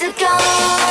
days ago